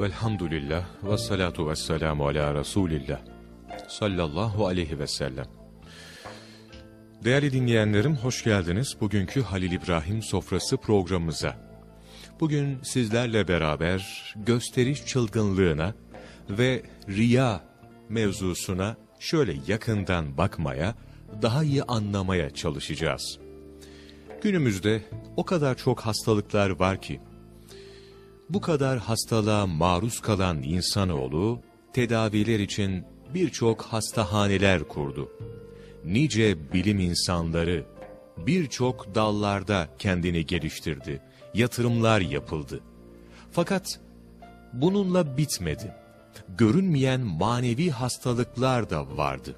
Velhamdülillah ve salatu ve selamu ala Resulillah sallallahu aleyhi ve sellem. Değerli dinleyenlerim hoş geldiniz bugünkü Halil İbrahim Sofrası programımıza. Bugün sizlerle beraber gösteriş çılgınlığına ve riya mevzusuna şöyle yakından bakmaya, daha iyi anlamaya çalışacağız. Günümüzde o kadar çok hastalıklar var ki, bu kadar hastalığa maruz kalan insanoğlu, tedaviler için birçok hastahaneler kurdu. Nice bilim insanları birçok dallarda kendini geliştirdi, yatırımlar yapıldı. Fakat bununla bitmedi. Görünmeyen manevi hastalıklar da vardı.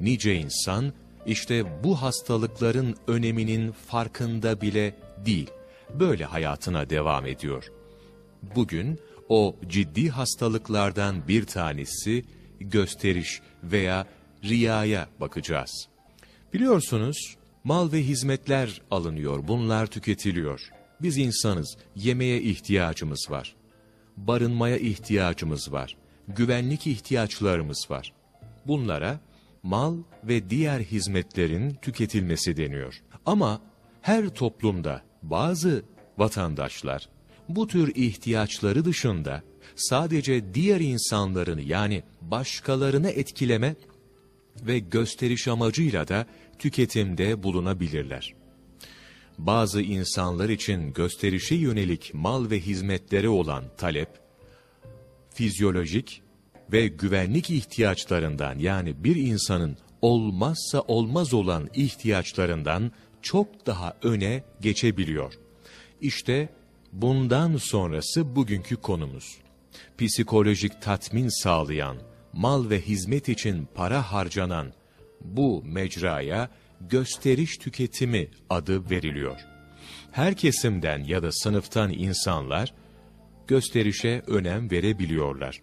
Nice insan işte bu hastalıkların öneminin farkında bile değil. Böyle hayatına devam ediyor. Bugün o ciddi hastalıklardan bir tanesi gösteriş veya riyaya bakacağız. Biliyorsunuz mal ve hizmetler alınıyor, bunlar tüketiliyor. Biz insanız, yemeğe ihtiyacımız var. Barınmaya ihtiyacımız var. Güvenlik ihtiyaçlarımız var. Bunlara mal ve diğer hizmetlerin tüketilmesi deniyor. Ama her toplumda bazı vatandaşlar bu tür ihtiyaçları dışında sadece diğer insanların yani başkalarını etkileme ve gösteriş amacıyla da tüketimde bulunabilirler. Bazı insanlar için gösterişe yönelik mal ve hizmetlere olan talep, fizyolojik ve güvenlik ihtiyaçlarından yani bir insanın olmazsa olmaz olan ihtiyaçlarından çok daha öne geçebiliyor. İşte bundan sonrası bugünkü konumuz. Psikolojik tatmin sağlayan, mal ve hizmet için para harcanan bu mecraya gösteriş tüketimi adı veriliyor. Her kesimden ya da sınıftan insanlar gösterişe önem verebiliyorlar.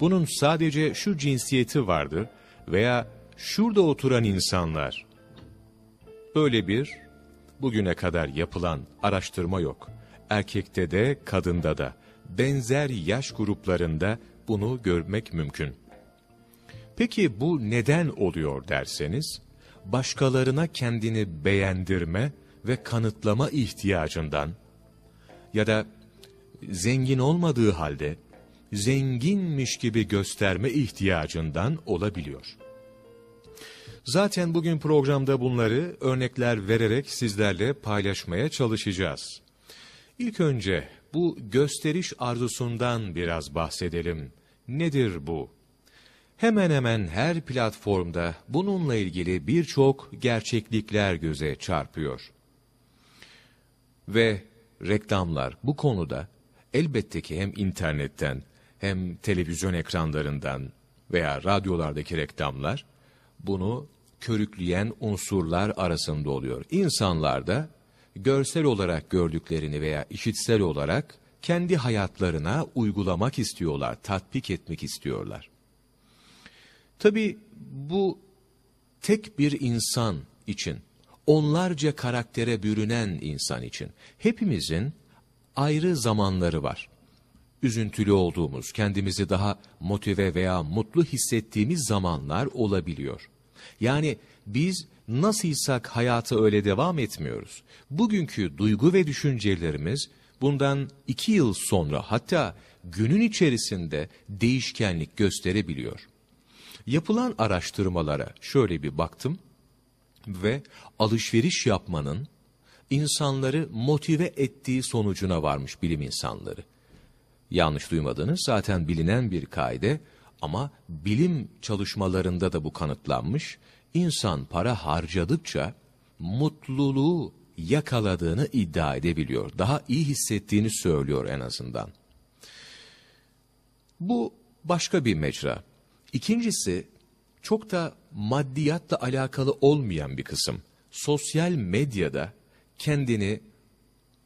Bunun sadece şu cinsiyeti vardır veya şurada oturan insanlar. Böyle bir bugüne kadar yapılan araştırma yok. Erkekte de kadında da benzer yaş gruplarında bunu görmek mümkün. Peki bu neden oluyor derseniz, başkalarına kendini beğendirme ve kanıtlama ihtiyacından ya da zengin olmadığı halde zenginmiş gibi gösterme ihtiyacından olabiliyor. Zaten bugün programda bunları örnekler vererek sizlerle paylaşmaya çalışacağız. İlk önce bu gösteriş arzusundan biraz bahsedelim. Nedir bu? Hemen hemen her platformda bununla ilgili birçok gerçeklikler göze çarpıyor. Ve reklamlar bu konuda elbette ki hem internetten hem televizyon ekranlarından veya radyolardaki reklamlar bunu körükleyen unsurlar arasında oluyor. İnsanlar da görsel olarak gördüklerini veya işitsel olarak kendi hayatlarına uygulamak istiyorlar, tatbik etmek istiyorlar. Tabi bu tek bir insan için, onlarca karaktere bürünen insan için hepimizin ayrı zamanları var. Üzüntülü olduğumuz, kendimizi daha motive veya mutlu hissettiğimiz zamanlar olabiliyor. Yani biz nasılsak hayata öyle devam etmiyoruz. Bugünkü duygu ve düşüncelerimiz bundan iki yıl sonra hatta günün içerisinde değişkenlik gösterebiliyor. Yapılan araştırmalara şöyle bir baktım ve alışveriş yapmanın insanları motive ettiği sonucuna varmış bilim insanları. Yanlış duymadınız zaten bilinen bir kaide ama bilim çalışmalarında da bu kanıtlanmış. İnsan para harcadıkça mutluluğu yakaladığını iddia edebiliyor. Daha iyi hissettiğini söylüyor en azından. Bu başka bir mecra. İkincisi çok da maddiyatla alakalı olmayan bir kısım. Sosyal medyada kendini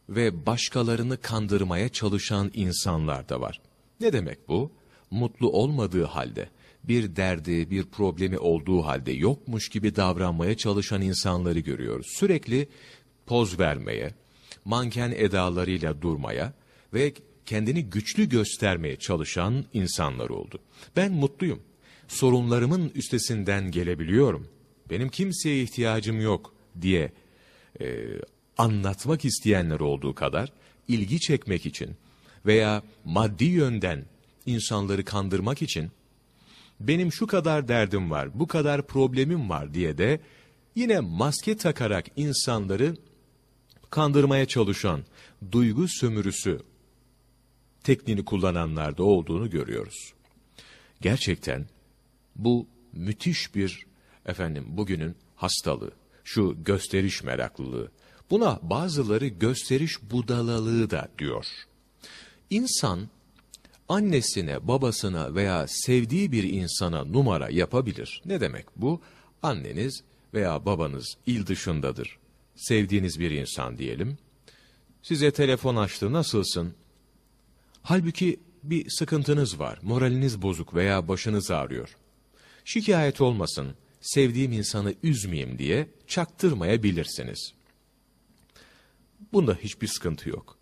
ve başkalarını kandırmaya çalışan insanlar da var. Ne demek bu? Mutlu olmadığı halde, bir derdi, bir problemi olduğu halde yokmuş gibi davranmaya çalışan insanları görüyoruz. Sürekli poz vermeye, manken edalarıyla durmaya ve kendini güçlü göstermeye çalışan insanlar oldu. Ben mutluyum. Sorunlarımın üstesinden gelebiliyorum. Benim kimseye ihtiyacım yok diye e, anlatmak isteyenler olduğu kadar ilgi çekmek için veya maddi yönden insanları kandırmak için benim şu kadar derdim var, bu kadar problemim var diye de yine maske takarak insanları kandırmaya çalışan duygu sömürüsü tekniğini kullananlar da olduğunu görüyoruz. Gerçekten bu müthiş bir efendim bugünün hastalığı, şu gösteriş meraklılığı. Buna bazıları gösteriş budalalığı da diyor. İnsan annesine, babasına veya sevdiği bir insana numara yapabilir. Ne demek bu? Anneniz veya babanız il dışındadır. Sevdiğiniz bir insan diyelim. Size telefon açtı, nasılsın? Halbuki bir sıkıntınız var, moraliniz bozuk veya başınız ağrıyor. Şikayet olmasın, sevdiğim insanı üzmeyeyim diye çaktırmayabilirsiniz. Bunda hiçbir sıkıntı yok.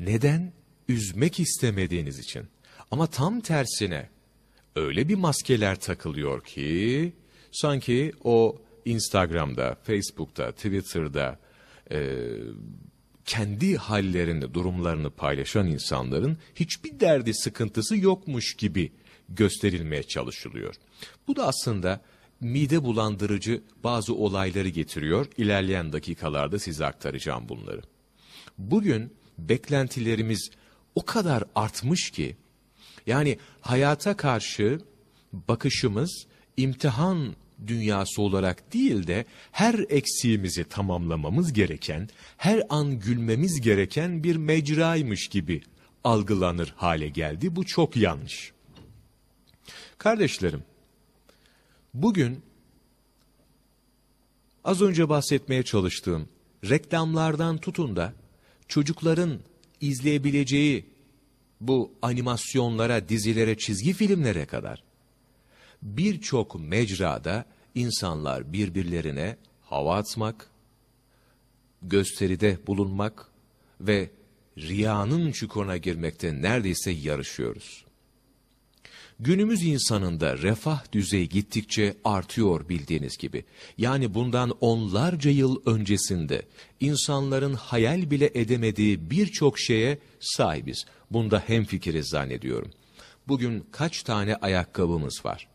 Neden? Üzmek istemediğiniz için. Ama tam tersine öyle bir maskeler takılıyor ki sanki o Instagram'da, Facebook'ta, Twitter'da e, kendi hallerini, durumlarını paylaşan insanların hiçbir derdi, sıkıntısı yokmuş gibi gösterilmeye çalışılıyor. Bu da aslında mide bulandırıcı bazı olayları getiriyor. İlerleyen dakikalarda size aktaracağım bunları. Bugün beklentilerimiz o kadar artmış ki, yani hayata karşı bakışımız imtihan dünyası olarak değil de her eksiğimizi tamamlamamız gereken, her an gülmemiz gereken bir mecraymış gibi algılanır hale geldi. Bu çok yanlış. Kardeşlerim, bugün az önce bahsetmeye çalıştığım reklamlardan tutun da çocukların izleyebileceği bu animasyonlara, dizilere, çizgi filmlere kadar birçok mecrada insanlar birbirlerine hava atmak, gösteride bulunmak ve riyanın çukuruna girmekte neredeyse yarışıyoruz. Günümüz insanında refah düzeyi gittikçe artıyor bildiğiniz gibi. Yani bundan onlarca yıl öncesinde insanların hayal bile edemediği birçok şeye sahibiz. Bunda hemfikiriz zannediyorum. Bugün kaç tane ayakkabımız var?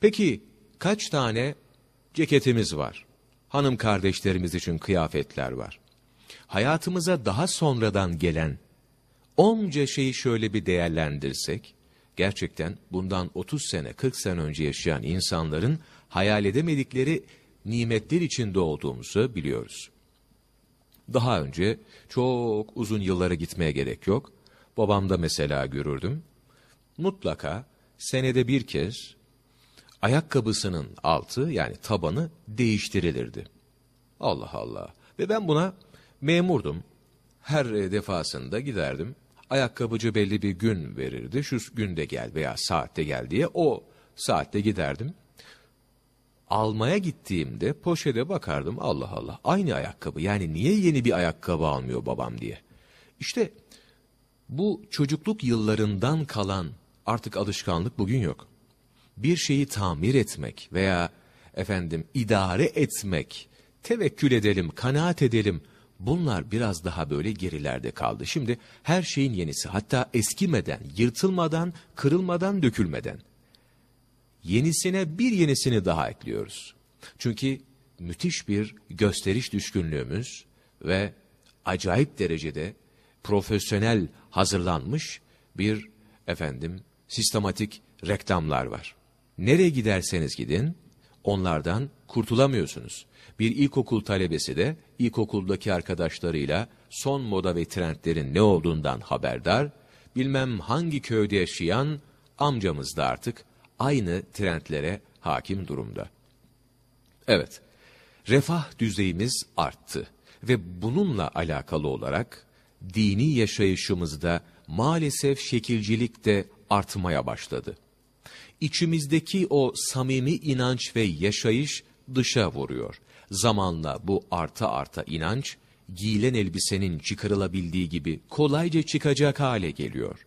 Peki kaç tane ceketimiz var? Hanım kardeşlerimiz için kıyafetler var. Hayatımıza daha sonradan gelen onca şeyi şöyle bir değerlendirsek, gerçekten bundan 30 sene 40 sene önce yaşayan insanların hayal edemedikleri nimetler içinde olduğumuzu biliyoruz. Daha önce çok uzun yıllara gitmeye gerek yok. Babamda mesela görürdüm. Mutlaka senede bir kez ayakkabısının altı yani tabanı değiştirilirdi. Allah Allah. Ve ben buna memurdum. Her defasında giderdim. Ayakkabıcı belli bir gün verirdi. Şu günde gel veya saatte gel diye o saatte giderdim. Almaya gittiğimde poşete bakardım Allah Allah aynı ayakkabı yani niye yeni bir ayakkabı almıyor babam diye. İşte bu çocukluk yıllarından kalan artık alışkanlık bugün yok bir şeyi tamir etmek veya efendim idare etmek, tevekkül edelim, kanaat edelim. Bunlar biraz daha böyle gerilerde kaldı. Şimdi her şeyin yenisi hatta eskimeden, yırtılmadan, kırılmadan, dökülmeden. Yenisine bir yenisini daha ekliyoruz. Çünkü müthiş bir gösteriş düşkünlüğümüz ve acayip derecede profesyonel hazırlanmış bir efendim sistematik reklamlar var. Nereye giderseniz gidin, onlardan kurtulamıyorsunuz. Bir ilkokul talebesi de ilkokuldaki arkadaşlarıyla son moda ve trendlerin ne olduğundan haberdar, bilmem hangi köyde yaşayan amcamız da artık aynı trendlere hakim durumda. Evet, refah düzeyimiz arttı ve bununla alakalı olarak dini yaşayışımızda maalesef şekilcilik de artmaya başladı içimizdeki o samimi inanç ve yaşayış dışa vuruyor. Zamanla bu arta arta inanç giyilen elbisenin çıkarılabildiği gibi kolayca çıkacak hale geliyor.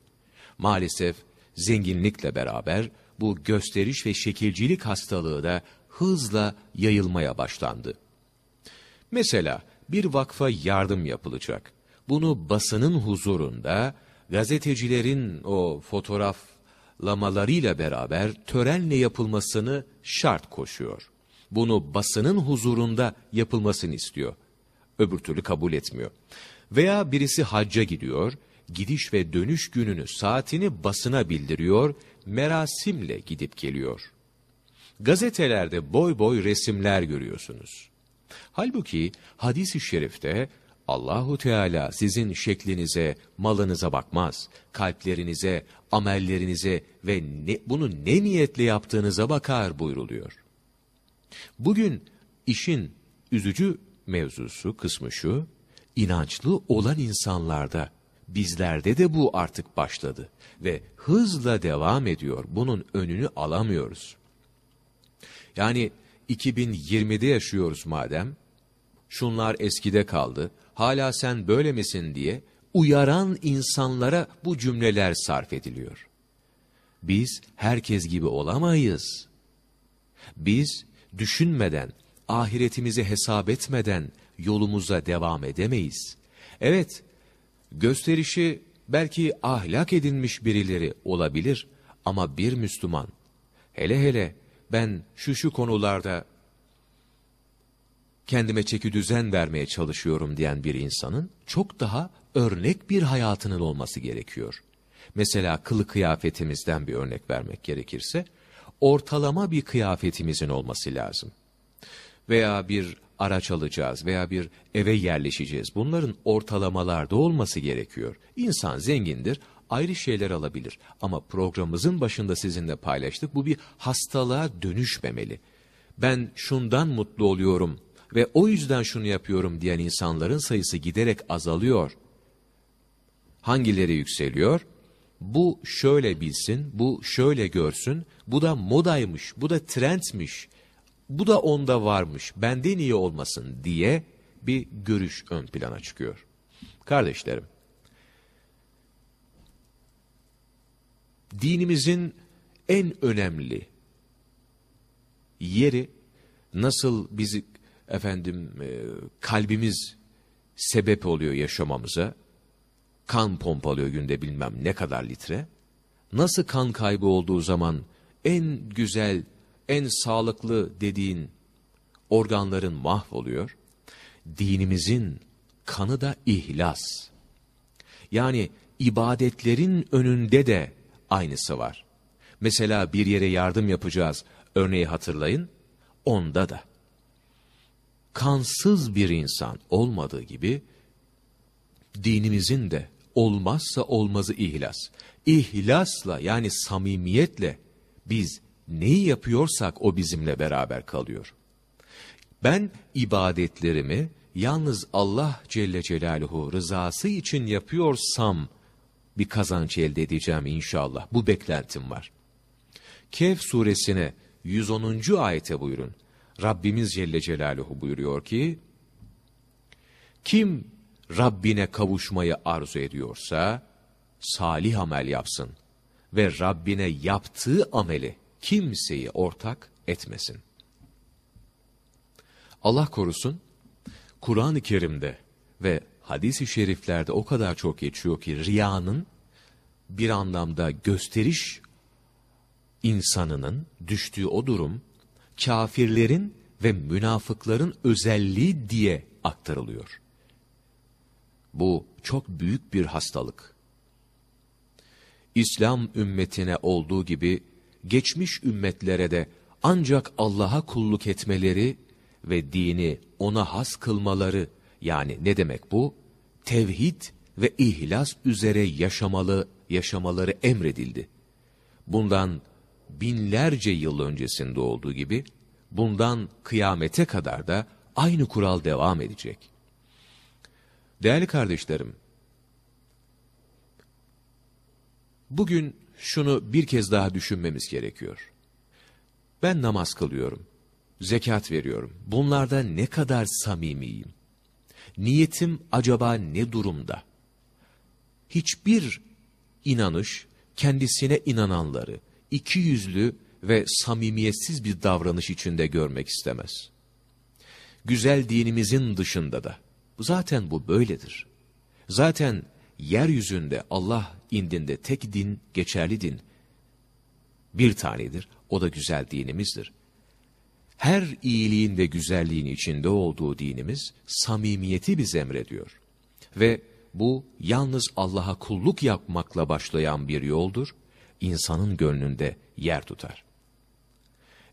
Maalesef zenginlikle beraber bu gösteriş ve şekilcilik hastalığı da hızla yayılmaya başlandı. Mesela bir vakfa yardım yapılacak. Bunu basının huzurunda gazetecilerin o fotoğraflamalarıyla beraber törenle yapılmasını şart koşuyor. Bunu basının huzurunda yapılmasını istiyor. Öbür türlü kabul etmiyor. Veya birisi hacca gidiyor, gidiş ve dönüş gününü, saatini basına bildiriyor, merasimle gidip geliyor. Gazetelerde boy boy resimler görüyorsunuz. Halbuki hadis-i şerifte Allahu Teala sizin şeklinize, malınıza bakmaz. Kalplerinize, amellerinize ve ne, bunu ne niyetle yaptığınıza bakar buyruluyor. Bugün işin üzücü mevzusu kısmı şu, inançlı olan insanlarda, bizlerde de bu artık başladı ve hızla devam ediyor. Bunun önünü alamıyoruz. Yani 2020'de yaşıyoruz madem, şunlar eskide kaldı, hala sen böyle misin diye uyaran insanlara bu cümleler sarf ediliyor. Biz herkes gibi olamayız. Biz düşünmeden, ahiretimizi hesap etmeden yolumuza devam edemeyiz. Evet, gösterişi belki ahlak edinmiş birileri olabilir ama bir Müslüman, hele hele ben şu şu konularda kendime çeki düzen vermeye çalışıyorum diyen bir insanın çok daha örnek bir hayatının olması gerekiyor. Mesela kılı kıyafetimizden bir örnek vermek gerekirse, ortalama bir kıyafetimizin olması lazım. Veya bir araç alacağız veya bir eve yerleşeceğiz. Bunların ortalamalarda olması gerekiyor. İnsan zengindir, ayrı şeyler alabilir. Ama programımızın başında sizinle paylaştık. Bu bir hastalığa dönüşmemeli. Ben şundan mutlu oluyorum ve o yüzden şunu yapıyorum diyen insanların sayısı giderek azalıyor. Hangileri yükseliyor? Bu şöyle bilsin, bu şöyle görsün, bu da modaymış, bu da trendmiş, bu da onda varmış, benden iyi olmasın diye bir görüş ön plana çıkıyor. Kardeşlerim, dinimizin en önemli yeri nasıl bizi efendim e, kalbimiz sebep oluyor yaşamamıza. Kan pompalıyor günde bilmem ne kadar litre. Nasıl kan kaybı olduğu zaman en güzel, en sağlıklı dediğin organların mahvoluyor. Dinimizin kanı da ihlas. Yani ibadetlerin önünde de aynısı var. Mesela bir yere yardım yapacağız. Örneği hatırlayın. Onda da kansız bir insan olmadığı gibi dinimizin de olmazsa olmazı ihlas. İhlasla yani samimiyetle biz neyi yapıyorsak o bizimle beraber kalıyor. Ben ibadetlerimi yalnız Allah Celle Celaluhu rızası için yapıyorsam bir kazanç elde edeceğim inşallah. Bu beklentim var. Kehf suresine 110. ayete buyurun. Rabbimiz Celle Celaluhu buyuruyor ki, kim Rabbine kavuşmayı arzu ediyorsa, salih amel yapsın ve Rabbine yaptığı ameli kimseyi ortak etmesin. Allah korusun, Kur'an-ı Kerim'de ve hadis-i şeriflerde o kadar çok geçiyor ki riyanın bir anlamda gösteriş insanının düştüğü o durum kafirlerin ve münafıkların özelliği diye aktarılıyor. Bu çok büyük bir hastalık. İslam ümmetine olduğu gibi geçmiş ümmetlere de ancak Allah'a kulluk etmeleri ve dini ona has kılmaları yani ne demek bu? Tevhid ve ihlas üzere yaşamalı, yaşamaları emredildi. Bundan binlerce yıl öncesinde olduğu gibi bundan kıyamete kadar da aynı kural devam edecek. Değerli kardeşlerim, bugün şunu bir kez daha düşünmemiz gerekiyor. Ben namaz kılıyorum, zekat veriyorum. Bunlarda ne kadar samimiyim? Niyetim acaba ne durumda? Hiçbir inanış kendisine inananları iki yüzlü ve samimiyetsiz bir davranış içinde görmek istemez. Güzel dinimizin dışında da zaten bu böyledir. Zaten yeryüzünde Allah indinde tek din, geçerli din bir tanedir. O da güzel dinimizdir. Her iyiliğin ve güzelliğin içinde olduğu dinimiz samimiyeti biz emrediyor. Ve bu yalnız Allah'a kulluk yapmakla başlayan bir yoldur. İnsanın gönlünde yer tutar.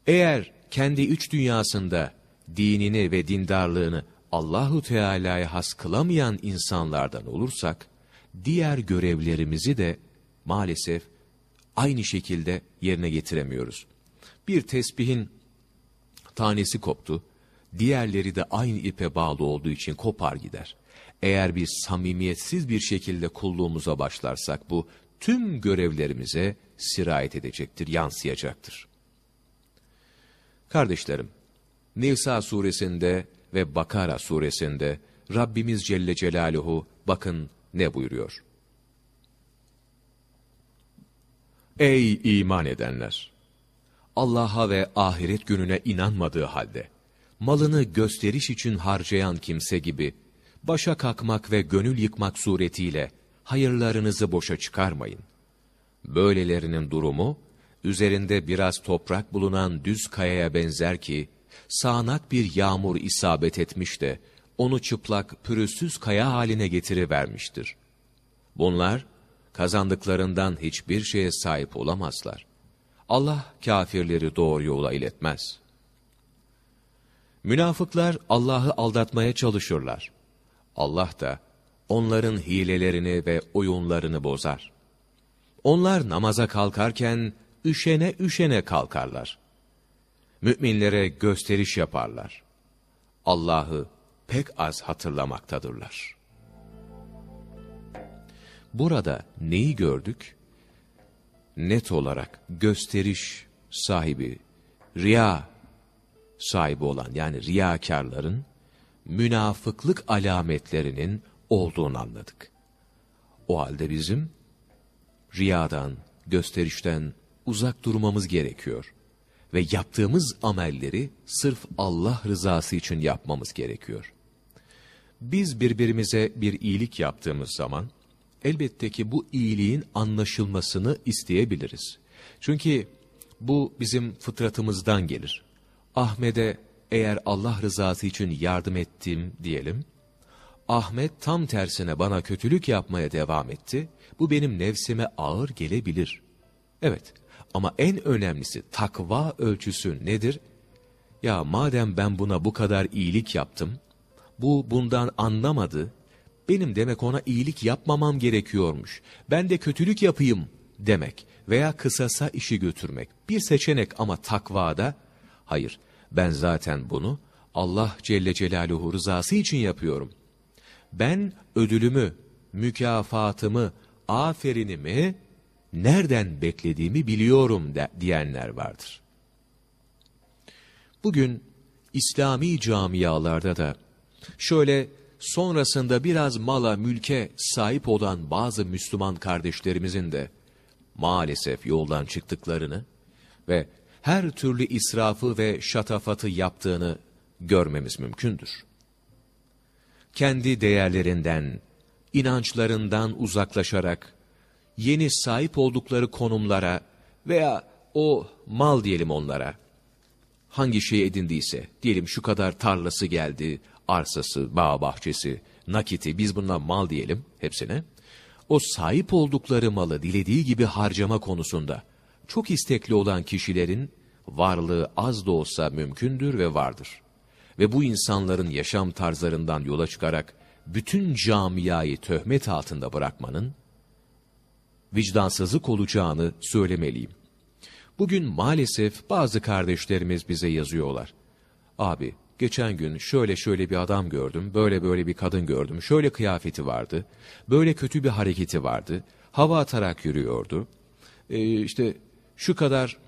Eğer kendi üç dünyasında dinini ve dindarlığını Allahu Teala'ya has kılamayan insanlardan olursak, diğer görevlerimizi de maalesef aynı şekilde yerine getiremiyoruz. Bir tesbihin tanesi koptu, diğerleri de aynı ipe bağlı olduğu için kopar gider. Eğer biz samimiyetsiz bir şekilde kulluğumuza başlarsak bu tüm görevlerimize sirayet edecektir, yansıyacaktır. Kardeşlerim, Nisa suresinde ve Bakara suresinde Rabbimiz Celle Celaluhu bakın ne buyuruyor. Ey iman edenler! Allah'a ve ahiret gününe inanmadığı halde, malını gösteriş için harcayan kimse gibi, başa kalkmak ve gönül yıkmak suretiyle hayırlarınızı boşa çıkarmayın. Böylelerinin durumu, üzerinde biraz toprak bulunan düz kayaya benzer ki, sağanak bir yağmur isabet etmiş de, onu çıplak, pürüzsüz kaya haline getirivermiştir. Bunlar, kazandıklarından hiçbir şeye sahip olamazlar. Allah kafirleri doğru yola iletmez. Münafıklar Allah'ı aldatmaya çalışırlar. Allah da onların hilelerini ve oyunlarını bozar. Onlar namaza kalkarken üşene üşene kalkarlar. Müminlere gösteriş yaparlar. Allah'ı pek az hatırlamaktadırlar. Burada neyi gördük? Net olarak gösteriş sahibi, riya sahibi olan yani riyakarların münafıklık alametlerinin olduğunu anladık. O halde bizim riyadan, gösterişten uzak durmamız gerekiyor. Ve yaptığımız amelleri sırf Allah rızası için yapmamız gerekiyor. Biz birbirimize bir iyilik yaptığımız zaman, elbette ki bu iyiliğin anlaşılmasını isteyebiliriz. Çünkü bu bizim fıtratımızdan gelir. Ahmet'e eğer Allah rızası için yardım ettim diyelim, Ahmet tam tersine bana kötülük yapmaya devam etti, bu benim nefsime ağır gelebilir. Evet ama en önemlisi takva ölçüsü nedir? Ya madem ben buna bu kadar iyilik yaptım, bu bundan anlamadı, benim demek ona iyilik yapmamam gerekiyormuş. Ben de kötülük yapayım demek veya kısasa işi götürmek. Bir seçenek ama takvada, hayır ben zaten bunu Allah Celle Celaluhu rızası için yapıyorum. Ben ödülümü, mükafatımı, aferinimi nereden beklediğimi biliyorum de, diyenler vardır. Bugün İslami camialarda da şöyle sonrasında biraz mala mülke sahip olan bazı Müslüman kardeşlerimizin de maalesef yoldan çıktıklarını ve her türlü israfı ve şatafatı yaptığını görmemiz mümkündür. Kendi değerlerinden, inançlarından uzaklaşarak, yeni sahip oldukları konumlara veya o mal diyelim onlara, hangi şey edindiyse, diyelim şu kadar tarlası geldi, arsası, bağ bahçesi, nakiti, biz bundan mal diyelim hepsine, o sahip oldukları malı dilediği gibi harcama konusunda, çok istekli olan kişilerin varlığı az da olsa mümkündür ve vardır. Ve bu insanların yaşam tarzlarından yola çıkarak bütün camiayı töhmet altında bırakmanın vicdansızlık olacağını söylemeliyim. Bugün maalesef bazı kardeşlerimiz bize yazıyorlar. Abi geçen gün şöyle şöyle bir adam gördüm, böyle böyle bir kadın gördüm, şöyle kıyafeti vardı, böyle kötü bir hareketi vardı, hava atarak yürüyordu, ee, işte şu kadar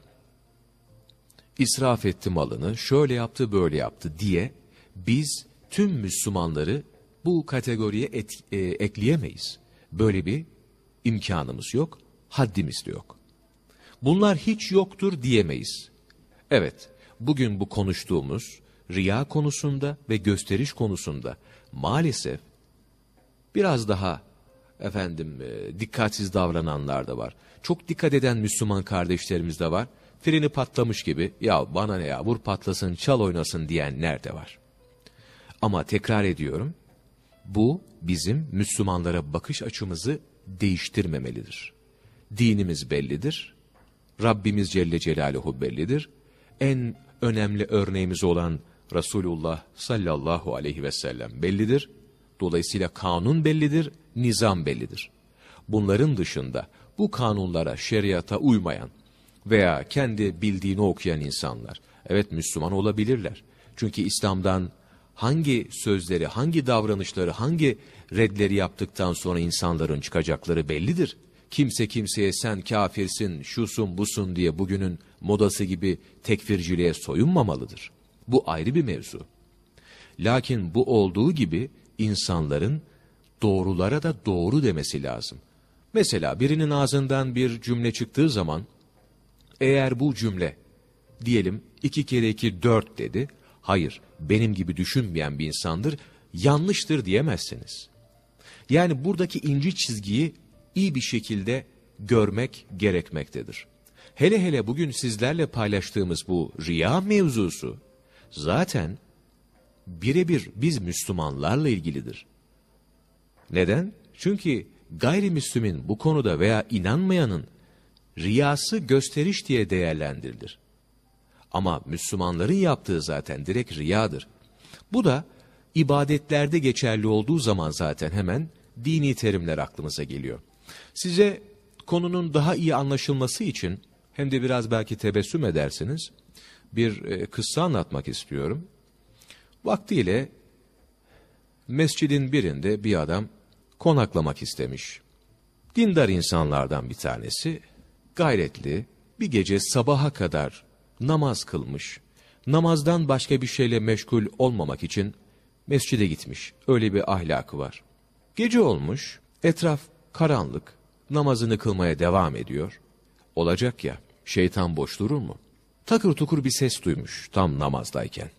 israf etti malını, şöyle yaptı böyle yaptı diye biz tüm Müslümanları bu kategoriye et, e, ekleyemeyiz. Böyle bir imkanımız yok, haddimiz de yok. Bunlar hiç yoktur diyemeyiz. Evet, bugün bu konuştuğumuz riya konusunda ve gösteriş konusunda maalesef biraz daha efendim e, dikkatsiz davrananlar da var. Çok dikkat eden Müslüman kardeşlerimiz de var. Freni patlamış gibi ya bana ne ya vur patlasın çal oynasın diyenler de var. Ama tekrar ediyorum bu bizim Müslümanlara bakış açımızı değiştirmemelidir. Dinimiz bellidir. Rabbimiz Celle Celaluhu bellidir. En önemli örneğimiz olan Resulullah sallallahu aleyhi ve sellem bellidir. Dolayısıyla kanun bellidir, nizam bellidir. Bunların dışında bu kanunlara, şeriata uymayan veya kendi bildiğini okuyan insanlar, evet Müslüman olabilirler. Çünkü İslam'dan hangi sözleri, hangi davranışları, hangi redleri yaptıktan sonra insanların çıkacakları bellidir. Kimse kimseye sen kafirsin, şusun busun diye bugünün modası gibi tekfirciliğe soyunmamalıdır. Bu ayrı bir mevzu. Lakin bu olduğu gibi insanların doğrulara da doğru demesi lazım. Mesela birinin ağzından bir cümle çıktığı zaman, eğer bu cümle, diyelim iki kere iki dört dedi, hayır benim gibi düşünmeyen bir insandır, yanlıştır diyemezsiniz. Yani buradaki inci çizgiyi iyi bir şekilde görmek gerekmektedir. Hele hele bugün sizlerle paylaştığımız bu riya mevzusu, zaten birebir biz Müslümanlarla ilgilidir. Neden? Çünkü gayrimüslimin bu konuda veya inanmayanın riyası gösteriş diye değerlendirilir. Ama Müslümanların yaptığı zaten direkt riyadır. Bu da ibadetlerde geçerli olduğu zaman zaten hemen dini terimler aklımıza geliyor. Size konunun daha iyi anlaşılması için hem de biraz belki tebessüm edersiniz bir e, kıssa anlatmak istiyorum. Vaktiyle mescidin birinde bir adam konaklamak istemiş. Dindar insanlardan bir tanesi, gayretli, bir gece sabaha kadar namaz kılmış. Namazdan başka bir şeyle meşgul olmamak için mescide gitmiş. Öyle bir ahlakı var. Gece olmuş, etraf karanlık, namazını kılmaya devam ediyor. Olacak ya, şeytan boş durur mu? Takır tukur bir ses duymuş tam namazdayken.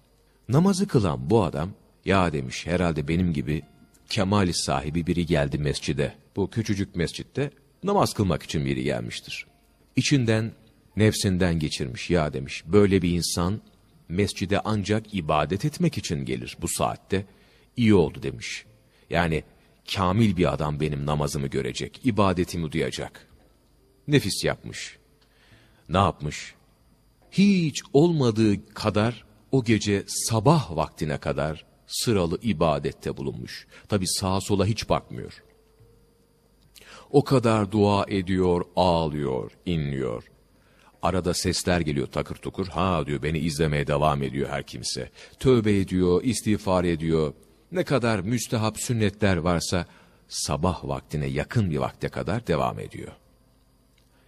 Namazı kılan bu adam, ya demiş herhalde benim gibi kemali sahibi biri geldi mescide. Bu küçücük mescitte namaz kılmak için biri gelmiştir. İçinden, nefsinden geçirmiş ya demiş böyle bir insan mescide ancak ibadet etmek için gelir bu saatte. İyi oldu demiş. Yani kamil bir adam benim namazımı görecek, ibadetimi duyacak. Nefis yapmış. Ne yapmış? Hiç olmadığı kadar o gece sabah vaktine kadar sıralı ibadette bulunmuş. Tabi sağa sola hiç bakmıyor. O kadar dua ediyor, ağlıyor, inliyor. Arada sesler geliyor takır tukur. Ha diyor beni izlemeye devam ediyor her kimse. Tövbe ediyor, istiğfar ediyor. Ne kadar müstehap sünnetler varsa sabah vaktine yakın bir vakte kadar devam ediyor.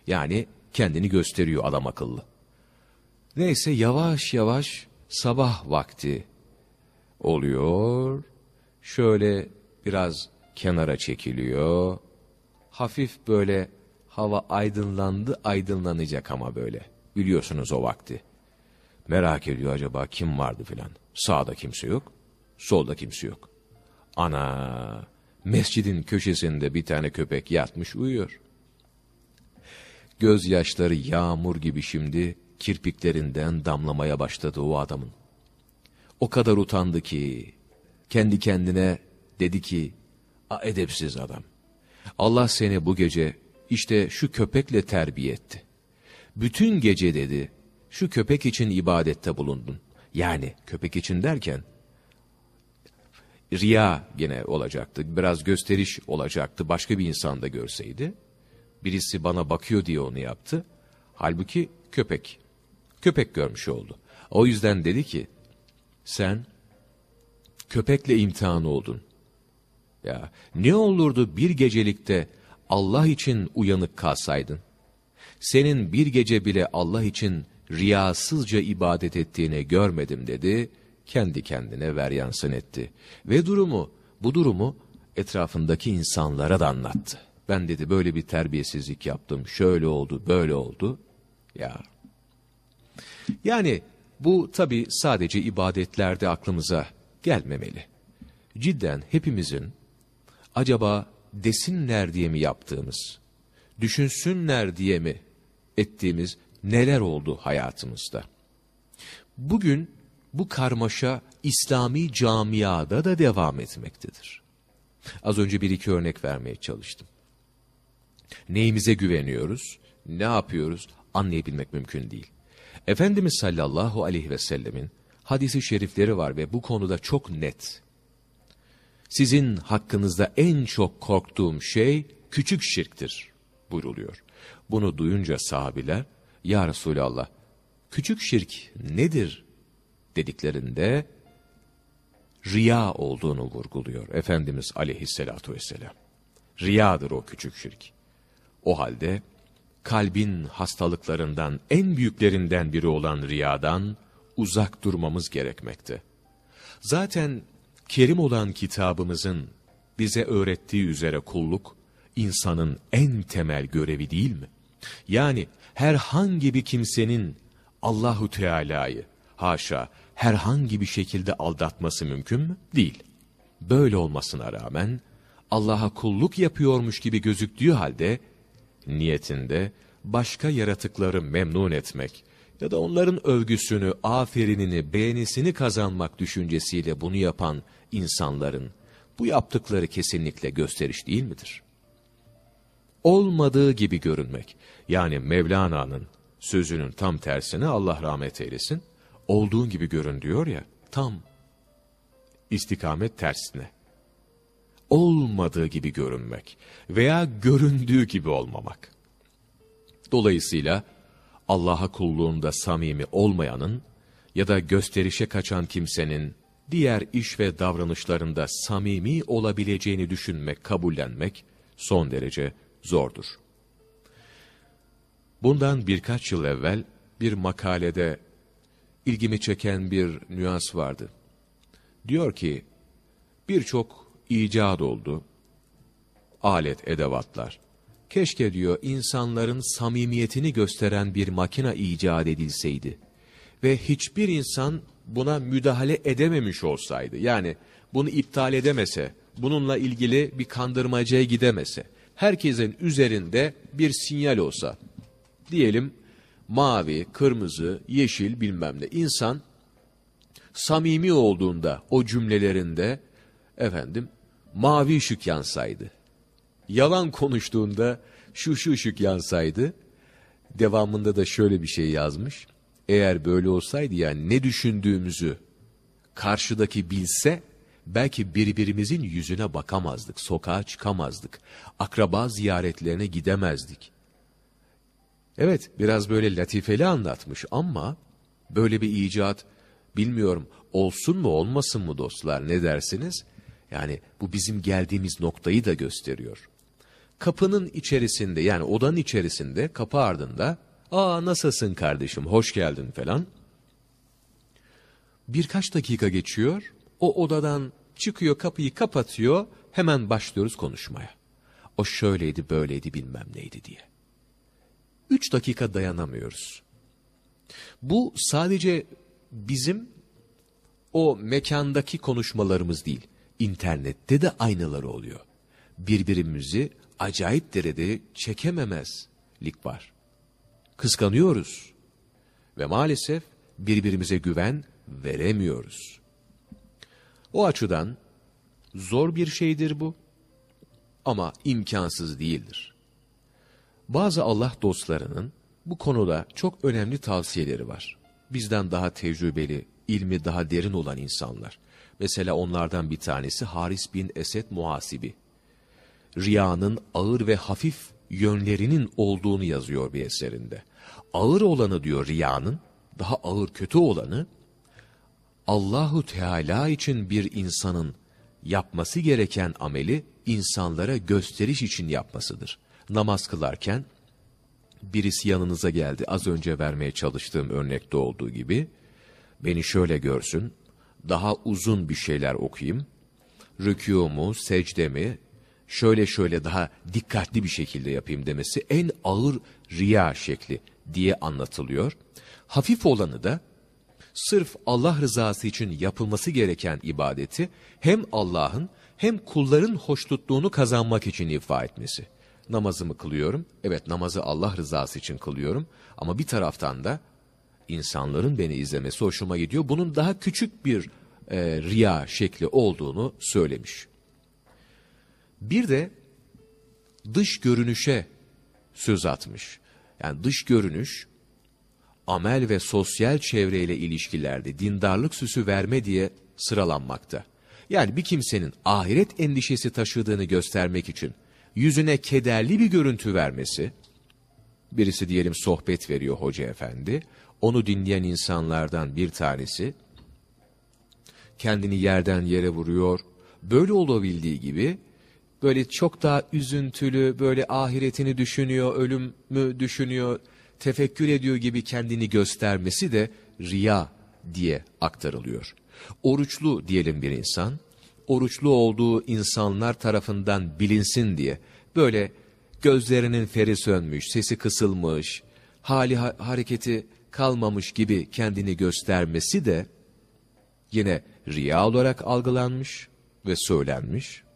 Yani kendini gösteriyor adam akıllı. Neyse yavaş yavaş sabah vakti oluyor. Şöyle biraz kenara çekiliyor. Hafif böyle hava aydınlandı aydınlanacak ama böyle. Biliyorsunuz o vakti. Merak ediyor acaba kim vardı filan. Sağda kimse yok. Solda kimse yok. Ana mescidin köşesinde bir tane köpek yatmış uyuyor. Gözyaşları yağmur gibi şimdi kirpiklerinden damlamaya başladı o adamın. O kadar utandı ki kendi kendine dedi ki A edepsiz adam. Allah seni bu gece işte şu köpekle terbiye etti. Bütün gece dedi şu köpek için ibadette bulundun. Yani köpek için derken riya gene olacaktı. Biraz gösteriş olacaktı. Başka bir insan da görseydi. Birisi bana bakıyor diye onu yaptı. Halbuki köpek. Köpek görmüş oldu. O yüzden dedi ki sen köpekle imtihan oldun. Ya ne olurdu bir gecelikte Allah için uyanık kalsaydın? Senin bir gece bile Allah için riyasızca ibadet ettiğini görmedim dedi, kendi kendine veryansın etti. Ve durumu bu durumu etrafındaki insanlara da anlattı. Ben dedi böyle bir terbiyesizlik yaptım, şöyle oldu, böyle oldu. Ya. Yani bu tabi sadece ibadetlerde aklımıza gelmemeli. Cidden hepimizin acaba desinler diye mi yaptığımız, düşünsünler diye mi ettiğimiz neler oldu hayatımızda? Bugün bu karmaşa İslami camiada da devam etmektedir. Az önce bir iki örnek vermeye çalıştım. Neyimize güveniyoruz, ne yapıyoruz anlayabilmek mümkün değil. Efendimiz sallallahu aleyhi ve sellemin hadisi şerifleri var ve bu konuda çok net. Sizin hakkınızda en çok korktuğum şey küçük şirktir buyruluyor. Bunu duyunca sahabiler, Ya Resulallah, küçük şirk nedir dediklerinde, riya olduğunu vurguluyor Efendimiz aleyhissalatu vesselam. Riyadır o küçük şirk. O halde kalbin hastalıklarından en büyüklerinden biri olan riyadan uzak durmamız gerekmekte. Zaten kerim olan kitabımızın bize öğrettiği üzere kulluk, insanın en temel görevi değil mi? Yani herhangi bir kimsenin Allahu Teala'yı haşa herhangi bir şekilde aldatması mümkün mü? Değil. Böyle olmasına rağmen Allah'a kulluk yapıyormuş gibi gözüktüğü halde niyetinde başka yaratıkları memnun etmek ya da onların övgüsünü, aferinini, beğenisini kazanmak düşüncesiyle bunu yapan insanların bu yaptıkları kesinlikle gösteriş değil midir? Olmadığı gibi görünmek. Yani Mevlana'nın sözünün tam tersine Allah rahmet eylesin. Olduğun gibi görün diyor ya, tam istikamet tersine. Olmadığı gibi görünmek veya göründüğü gibi olmamak. Dolayısıyla Allah'a kulluğunda samimi olmayanın ya da gösterişe kaçan kimsenin diğer iş ve davranışlarında samimi olabileceğini düşünmek, kabullenmek son derece zordur. Bundan birkaç yıl evvel bir makalede ilgimi çeken bir nüans vardı. Diyor ki, birçok icat oldu, alet, edevatlar. Keşke diyor insanların samimiyetini gösteren bir makina icat edilseydi. Ve hiçbir insan buna müdahale edememiş olsaydı. Yani bunu iptal edemese, bununla ilgili bir kandırmacaya gidemese, herkesin üzerinde bir sinyal olsa, diyelim mavi, kırmızı, yeşil bilmem ne insan samimi olduğunda o cümlelerinde efendim mavi ışık yansaydı. Yalan konuştuğunda şu şu ışık yansaydı. Devamında da şöyle bir şey yazmış. Eğer böyle olsaydı yani ne düşündüğümüzü karşıdaki bilse belki birbirimizin yüzüne bakamazdık, sokağa çıkamazdık, akraba ziyaretlerine gidemezdik. Evet, biraz böyle latifeli anlatmış ama böyle bir icat bilmiyorum olsun mu olmasın mı dostlar ne dersiniz? Yani bu bizim geldiğimiz noktayı da gösteriyor. Kapının içerisinde yani odanın içerisinde kapı ardında ''Aa nasılsın kardeşim hoş geldin'' falan. Birkaç dakika geçiyor o odadan çıkıyor kapıyı kapatıyor hemen başlıyoruz konuşmaya. O şöyleydi böyleydi bilmem neydi diye. Üç dakika dayanamıyoruz. Bu sadece bizim o mekandaki konuşmalarımız değil. İnternette de aynaları oluyor. Birbirimizi acayip derecede çekememezlik var. Kıskanıyoruz. Ve maalesef birbirimize güven veremiyoruz. O açıdan zor bir şeydir bu ama imkansız değildir. Bazı Allah dostlarının bu konuda çok önemli tavsiyeleri var. Bizden daha tecrübeli, ilmi daha derin olan insanlar. Mesela onlardan bir tanesi Haris bin Esed Muhasibi. Riyanın ağır ve hafif yönlerinin olduğunu yazıyor bir eserinde. Ağır olanı diyor riyanın, daha ağır kötü olanı, Allahu Teala için bir insanın yapması gereken ameli insanlara gösteriş için yapmasıdır. Namaz kılarken birisi yanınıza geldi az önce vermeye çalıştığım örnekte olduğu gibi beni şöyle görsün daha uzun bir şeyler okuyayım rükûmu, secdemi şöyle şöyle daha dikkatli bir şekilde yapayım demesi en ağır riya şekli diye anlatılıyor. Hafif olanı da sırf Allah rızası için yapılması gereken ibadeti hem Allah'ın hem kulların hoşnutluğunu kazanmak için ifa etmesi. Namazımı kılıyorum. Evet namazı Allah rızası için kılıyorum. Ama bir taraftan da insanların beni izlemesi hoşuma gidiyor. Bunun daha küçük bir e, riya şekli olduğunu söylemiş. Bir de dış görünüşe söz atmış. Yani dış görünüş, amel ve sosyal çevreyle ilişkilerde dindarlık süsü verme diye sıralanmakta. Yani bir kimsenin ahiret endişesi taşıdığını göstermek için yüzüne kederli bir görüntü vermesi, birisi diyelim sohbet veriyor hoca efendi, onu dinleyen insanlardan bir tanesi, kendini yerden yere vuruyor, böyle olabildiği gibi, böyle çok daha üzüntülü, böyle ahiretini düşünüyor, ölümü düşünüyor, tefekkür ediyor gibi kendini göstermesi de riya diye aktarılıyor. Oruçlu diyelim bir insan, oruçlu olduğu insanlar tarafından bilinsin diye böyle gözlerinin feri sönmüş, sesi kısılmış, hali ha hareketi kalmamış gibi kendini göstermesi de yine riya olarak algılanmış ve söylenmiş.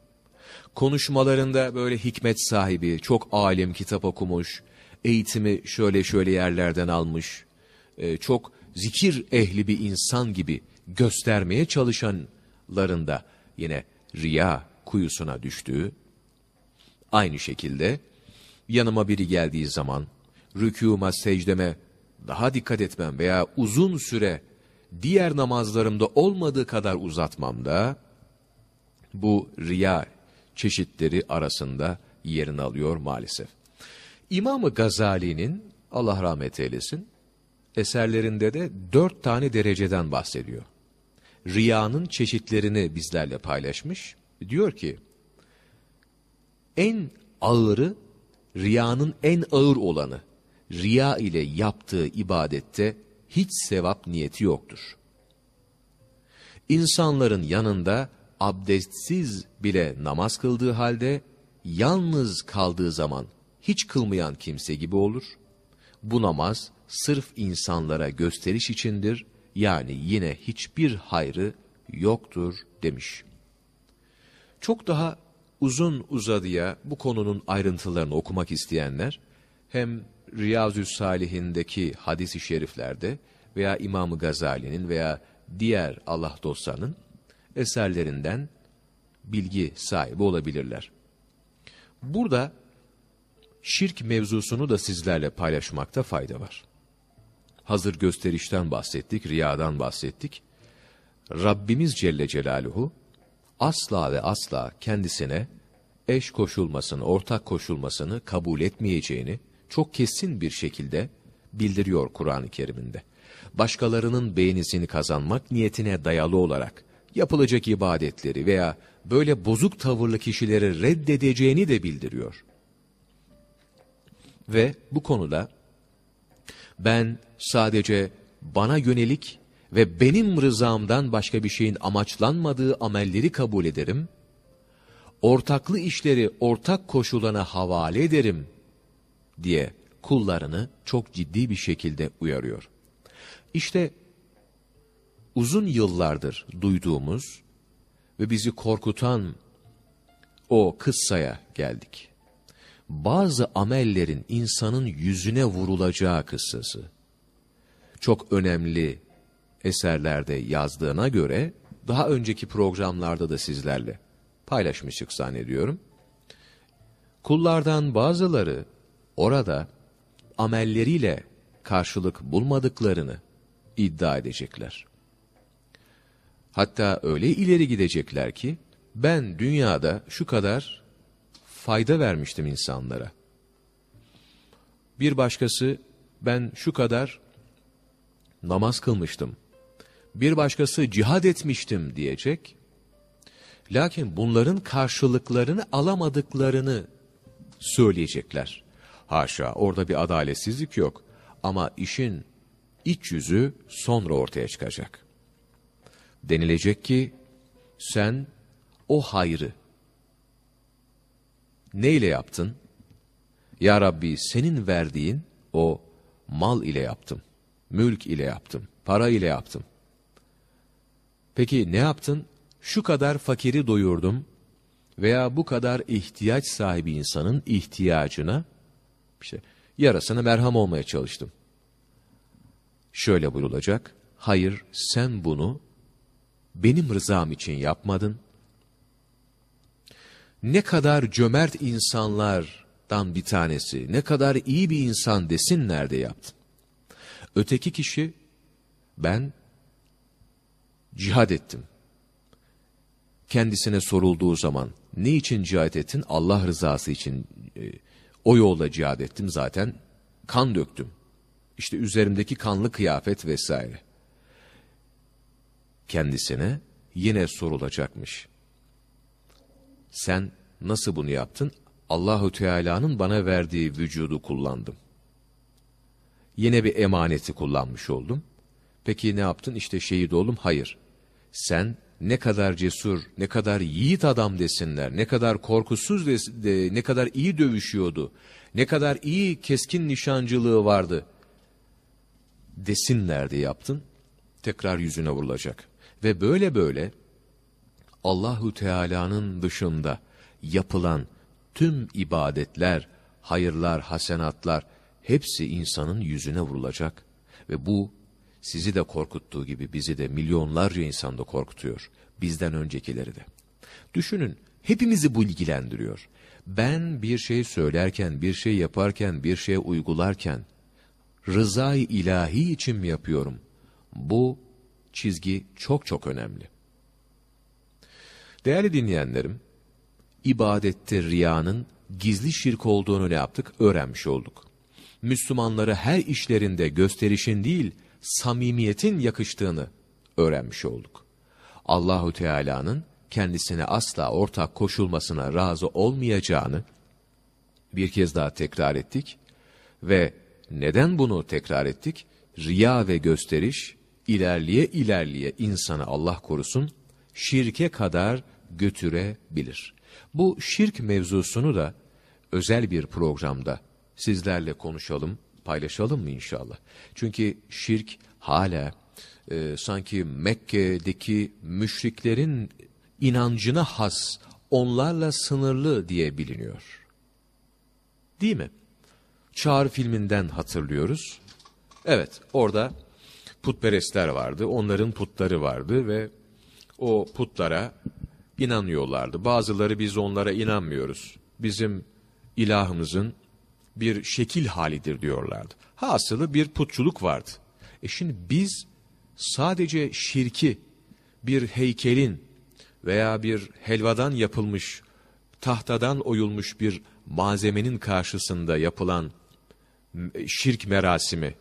Konuşmalarında böyle hikmet sahibi, çok alim kitap okumuş, eğitimi şöyle şöyle yerlerden almış, e, çok zikir ehli bir insan gibi göstermeye çalışanlarında yine riya kuyusuna düştüğü, aynı şekilde yanıma biri geldiği zaman rükûma, secdeme daha dikkat etmem veya uzun süre diğer namazlarımda olmadığı kadar uzatmam da bu riya çeşitleri arasında yerini alıyor maalesef. İmam-ı Gazali'nin Allah rahmet eylesin eserlerinde de dört tane dereceden bahsediyor. Riyanın çeşitlerini bizlerle paylaşmış. Diyor ki, en ağırı, riyanın en ağır olanı, riya ile yaptığı ibadette hiç sevap niyeti yoktur. İnsanların yanında abdestsiz bile namaz kıldığı halde, yalnız kaldığı zaman hiç kılmayan kimse gibi olur. Bu namaz sırf insanlara gösteriş içindir, yani yine hiçbir hayrı yoktur demiş. Çok daha uzun uzadıya bu konunun ayrıntılarını okumak isteyenler, hem Riyazü Salihindeki hadis-i şeriflerde veya İmam-ı Gazali'nin veya diğer Allah dostlarının eserlerinden bilgi sahibi olabilirler. Burada şirk mevzusunu da sizlerle paylaşmakta fayda var. Hazır gösterişten bahsettik, riyadan bahsettik. Rabbimiz Celle Celaluhu asla ve asla kendisine eş koşulmasını, ortak koşulmasını kabul etmeyeceğini çok kesin bir şekilde bildiriyor Kur'an-ı Kerim'inde. Başkalarının beğenisini kazanmak niyetine dayalı olarak yapılacak ibadetleri veya böyle bozuk tavırlı kişileri reddedeceğini de bildiriyor. Ve bu konuda ben sadece bana yönelik ve benim rızamdan başka bir şeyin amaçlanmadığı amelleri kabul ederim. Ortaklı işleri ortak koşulana havale ederim diye kullarını çok ciddi bir şekilde uyarıyor. İşte uzun yıllardır duyduğumuz ve bizi korkutan o kıssaya geldik. Bazı amellerin insanın yüzüne vurulacağı kıssası. Çok önemli eserlerde yazdığına göre daha önceki programlarda da sizlerle paylaşmıştık zannediyorum. Kullardan bazıları orada amelleriyle karşılık bulmadıklarını iddia edecekler. Hatta öyle ileri gidecekler ki ben dünyada şu kadar fayda vermiştim insanlara. Bir başkası ben şu kadar namaz kılmıştım. Bir başkası cihad etmiştim diyecek. Lakin bunların karşılıklarını alamadıklarını söyleyecekler. Haşa orada bir adaletsizlik yok. Ama işin iç yüzü sonra ortaya çıkacak. Denilecek ki sen o hayrı neyle yaptın? Ya Rabbi senin verdiğin o mal ile yaptım. Mülk ile yaptım. Para ile yaptım. Peki ne yaptın? Şu kadar fakiri doyurdum veya bu kadar ihtiyaç sahibi insanın ihtiyacına işte yarasına merham olmaya çalıştım. Şöyle buyurulacak. Hayır sen bunu benim rızam için yapmadın. Ne kadar cömert insanlardan bir tanesi, ne kadar iyi bir insan desinler de yaptın. Öteki kişi ben cihad ettim. Kendisine sorulduğu zaman ne için cihad ettin? Allah rızası için e, o yolda cihad ettim zaten kan döktüm. İşte üzerimdeki kanlı kıyafet vesaire. Kendisine yine sorulacakmış. Sen nasıl bunu yaptın? Allahu Teala'nın bana verdiği vücudu kullandım. Yine bir emaneti kullanmış oldum. Peki ne yaptın? İşte şehit oldum. Hayır. Sen ne kadar cesur, ne kadar yiğit adam desinler, ne kadar korkusuz, de, de, ne kadar iyi dövüşüyordu, ne kadar iyi keskin nişancılığı vardı desinler diye yaptın, tekrar yüzüne vurulacak. Ve böyle böyle Allahu Teala'nın dışında yapılan tüm ibadetler, hayırlar, hasenatlar hepsi insanın yüzüne vurulacak ve bu sizi de korkuttuğu gibi bizi de milyonlarca insanda korkutuyor. Bizden öncekileri de. Düşünün hepimizi bu ilgilendiriyor. Ben bir şey söylerken, bir şey yaparken, bir şey uygularken rızayı ilahi için mi yapıyorum? Bu çizgi çok çok önemli. Değerli dinleyenlerim, ibadette riyanın gizli şirk olduğunu ne yaptık? Öğrenmiş olduk. Müslümanları her işlerinde gösterişin değil, samimiyetin yakıştığını öğrenmiş olduk. Allahu Teala'nın kendisine asla ortak koşulmasına razı olmayacağını bir kez daha tekrar ettik ve neden bunu tekrar ettik? Riya ve gösteriş ilerliye ilerliye insanı Allah korusun şirke kadar götürebilir. Bu şirk mevzusunu da özel bir programda sizlerle konuşalım, paylaşalım mı inşallah? Çünkü şirk hala e, sanki Mekke'deki müşriklerin inancına has, onlarla sınırlı diye biliniyor. Değil mi? Çağrı filminden hatırlıyoruz. Evet, orada putperestler vardı, onların putları vardı ve o putlara inanıyorlardı. Bazıları biz onlara inanmıyoruz. Bizim ilahımızın bir şekil halidir diyorlardı. Hasılı bir putçuluk vardı. E şimdi biz sadece şirki bir heykelin veya bir helvadan yapılmış, tahtadan oyulmuş bir malzemenin karşısında yapılan şirk merasimi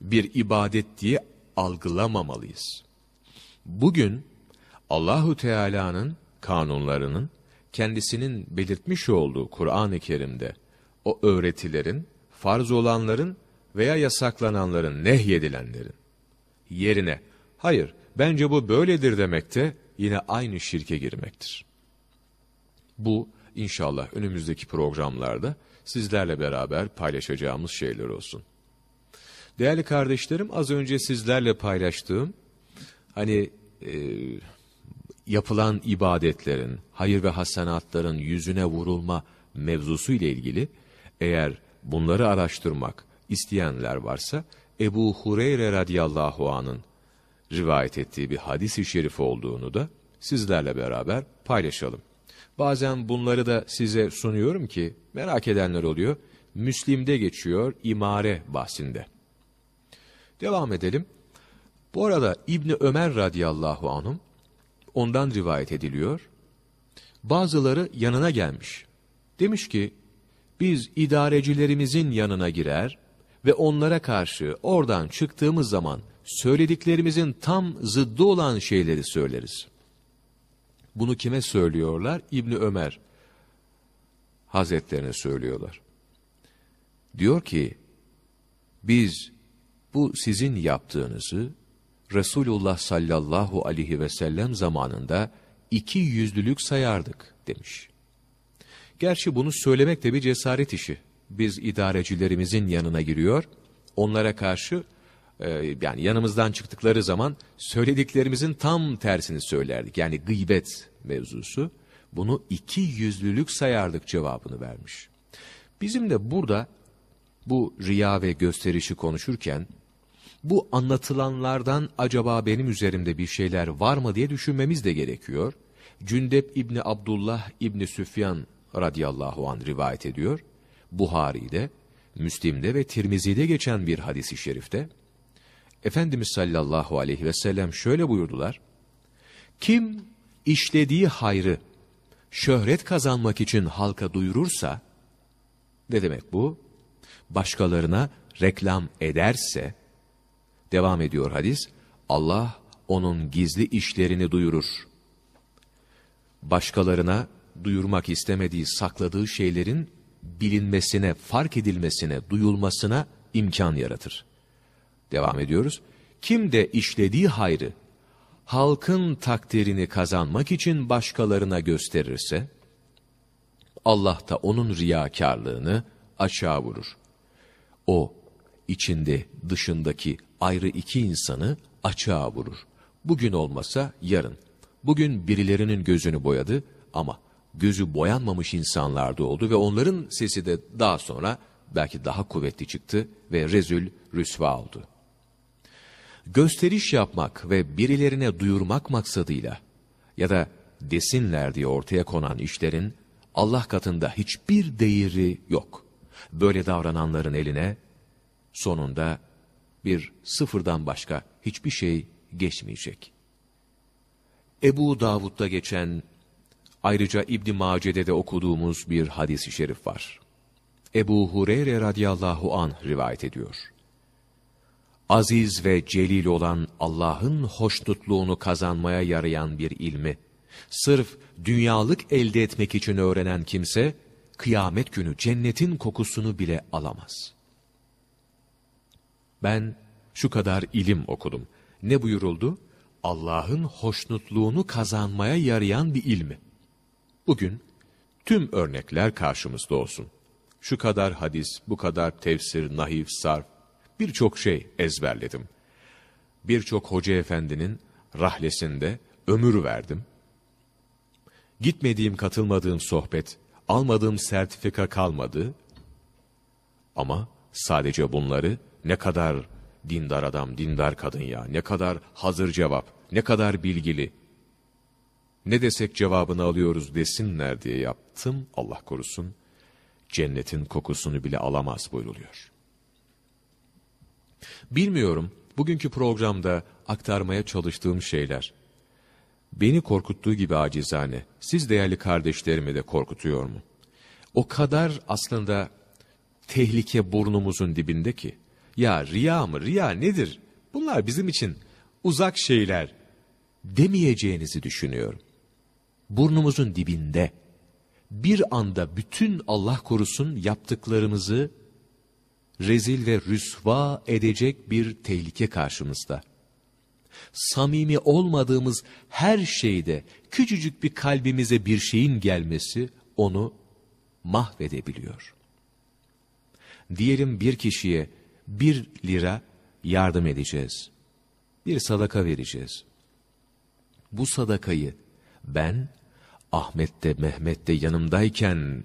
bir ibadet diye algılamamalıyız. Bugün Allahu Teala'nın kanunlarının kendisinin belirtmiş olduğu Kur'an-ı Kerim'de o öğretilerin, farz olanların veya yasaklananların, nehyedilenlerin yerine, hayır bence bu böyledir demekte yine aynı şirke girmektir. Bu inşallah önümüzdeki programlarda sizlerle beraber paylaşacağımız şeyler olsun. Değerli kardeşlerim az önce sizlerle paylaştığım hani e, yapılan ibadetlerin, hayır ve hasenatların yüzüne vurulma mevzusu ile ilgili eğer bunları araştırmak isteyenler varsa Ebu Hureyre radıyallahu anın rivayet ettiği bir hadis-i şerif olduğunu da sizlerle beraber paylaşalım. Bazen bunları da size sunuyorum ki merak edenler oluyor. Müslim'de geçiyor imare bahsinde. Devam edelim. Bu arada İbni Ömer radıyallahu anhum ondan rivayet ediliyor. Bazıları yanına gelmiş. Demiş ki biz idarecilerimizin yanına girer ve onlara karşı oradan çıktığımız zaman söylediklerimizin tam zıddı olan şeyleri söyleriz. Bunu kime söylüyorlar? İbni Ömer Hazretlerine söylüyorlar. Diyor ki, biz bu sizin yaptığınızı Resulullah sallallahu aleyhi ve sellem zamanında iki yüzlülük sayardık demiş. Gerçi bunu söylemek de bir cesaret işi. Biz idarecilerimizin yanına giriyor, onlara karşı e, yani yanımızdan çıktıkları zaman söylediklerimizin tam tersini söylerdik. Yani gıybet mevzusu. Bunu iki yüzlülük sayardık cevabını vermiş. Bizim de burada bu riya ve gösterişi konuşurken bu anlatılanlardan acaba benim üzerimde bir şeyler var mı diye düşünmemiz de gerekiyor. Cündep İbni Abdullah İbni Süfyan radıyallahu an rivayet ediyor. Buhari'de, Müslim'de ve Tirmizi'de geçen bir hadisi şerifte Efendimiz sallallahu aleyhi ve sellem şöyle buyurdular. Kim işlediği hayrı şöhret kazanmak için halka duyurursa, ne demek bu? Başkalarına reklam ederse, devam ediyor hadis, Allah onun gizli işlerini duyurur. Başkalarına duyurmak istemediği, sakladığı şeylerin bilinmesine, fark edilmesine, duyulmasına imkan yaratır. Devam ediyoruz. Kim de işlediği hayrı, halkın takdirini kazanmak için başkalarına gösterirse, Allah da onun riyakarlığını aşağı vurur. O, içinde dışındaki ayrı iki insanı açığa vurur. Bugün olmasa yarın. Bugün birilerinin gözünü boyadı ama gözü boyanmamış insanlar da oldu ve onların sesi de daha sonra belki daha kuvvetli çıktı ve rezül rüsva oldu. Gösteriş yapmak ve birilerine duyurmak maksadıyla ya da desinler diye ortaya konan işlerin Allah katında hiçbir değeri yok. Böyle davrananların eline sonunda bir sıfırdan başka hiçbir şey geçmeyecek. Ebu Davud'da geçen ayrıca İbn Mace'de de okuduğumuz bir hadis-i şerif var. Ebu Hureyre radıyallahu an rivayet ediyor. Aziz ve celil olan Allah'ın hoşnutluğunu kazanmaya yarayan bir ilmi, sırf dünyalık elde etmek için öğrenen kimse, kıyamet günü cennetin kokusunu bile alamaz. Ben şu kadar ilim okudum. Ne buyuruldu? Allah'ın hoşnutluğunu kazanmaya yarayan bir ilmi. Bugün tüm örnekler karşımızda olsun. Şu kadar hadis, bu kadar tefsir, nahif, sarf, birçok şey ezberledim. Birçok hoca efendinin rahlesinde ömür verdim. Gitmediğim, katılmadığım sohbet, almadığım sertifika kalmadı. Ama sadece bunları ne kadar dindar adam, dindar kadın ya, ne kadar hazır cevap, ne kadar bilgili. Ne desek cevabını alıyoruz desinler diye yaptım, Allah korusun. Cennetin kokusunu bile alamaz buyruluyor. Bilmiyorum, bugünkü programda aktarmaya çalıştığım şeyler, beni korkuttuğu gibi acizane, siz değerli kardeşlerimi de korkutuyor mu? O kadar aslında tehlike burnumuzun dibinde ki, ya riya mı, riya nedir? Bunlar bizim için uzak şeyler demeyeceğinizi düşünüyorum. Burnumuzun dibinde bir anda bütün Allah korusun yaptıklarımızı rezil ve rüsva edecek bir tehlike karşımızda. Samimi olmadığımız her şeyde küçücük bir kalbimize bir şeyin gelmesi onu mahvedebiliyor. Diyelim bir kişiye bir lira yardım edeceğiz. Bir sadaka vereceğiz. Bu sadakayı ben Ahmet'te Mehmet'te yanımdayken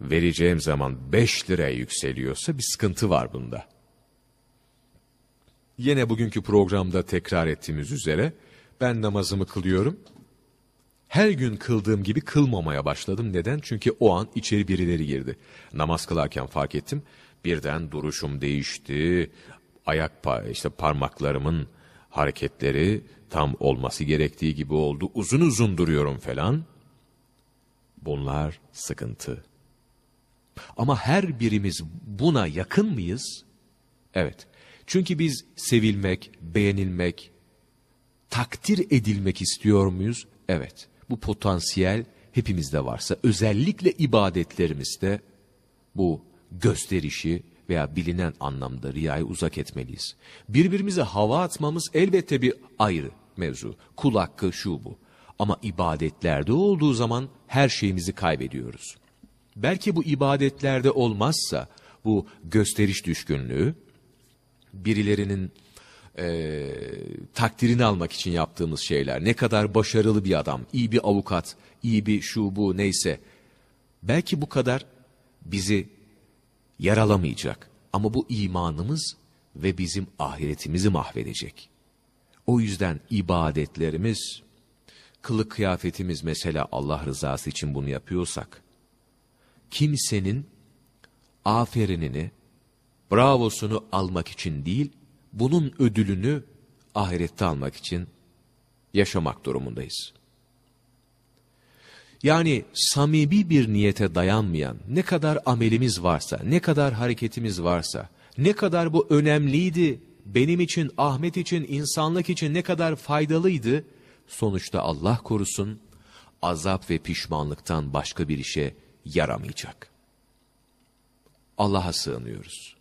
vereceğim zaman beş liraya yükseliyorsa bir sıkıntı var bunda. Yine bugünkü programda tekrar ettiğimiz üzere ben namazımı kılıyorum. Her gün kıldığım gibi kılmamaya başladım. Neden? Çünkü o an içeri birileri girdi. Namaz kılarken fark ettim. Birden duruşum değişti. Ayak işte parmaklarımın hareketleri tam olması gerektiği gibi oldu. Uzun uzun duruyorum falan. Bunlar sıkıntı. Ama her birimiz buna yakın mıyız? Evet. Çünkü biz sevilmek, beğenilmek, takdir edilmek istiyor muyuz? Evet. Bu potansiyel hepimizde varsa özellikle ibadetlerimizde bu gösterişi veya bilinen anlamda riyayı uzak etmeliyiz. Birbirimize hava atmamız elbette bir ayrı mevzu. Kul hakkı şu bu. Ama ibadetlerde olduğu zaman her şeyimizi kaybediyoruz. Belki bu ibadetlerde olmazsa bu gösteriş düşkünlüğü, birilerinin e, takdirini almak için yaptığımız şeyler, ne kadar başarılı bir adam, iyi bir avukat, iyi bir şu bu neyse, belki bu kadar bizi yaralamayacak. Ama bu imanımız ve bizim ahiretimizi mahvedecek. O yüzden ibadetlerimiz, kılık kıyafetimiz mesela Allah rızası için bunu yapıyorsak, kimsenin aferinini, bravosunu almak için değil, bunun ödülünü ahirette almak için yaşamak durumundayız. Yani samimi bir niyete dayanmayan ne kadar amelimiz varsa, ne kadar hareketimiz varsa, ne kadar bu önemliydi, benim için, Ahmet için, insanlık için ne kadar faydalıydı, sonuçta Allah korusun, azap ve pişmanlıktan başka bir işe yaramayacak. Allah'a sığınıyoruz.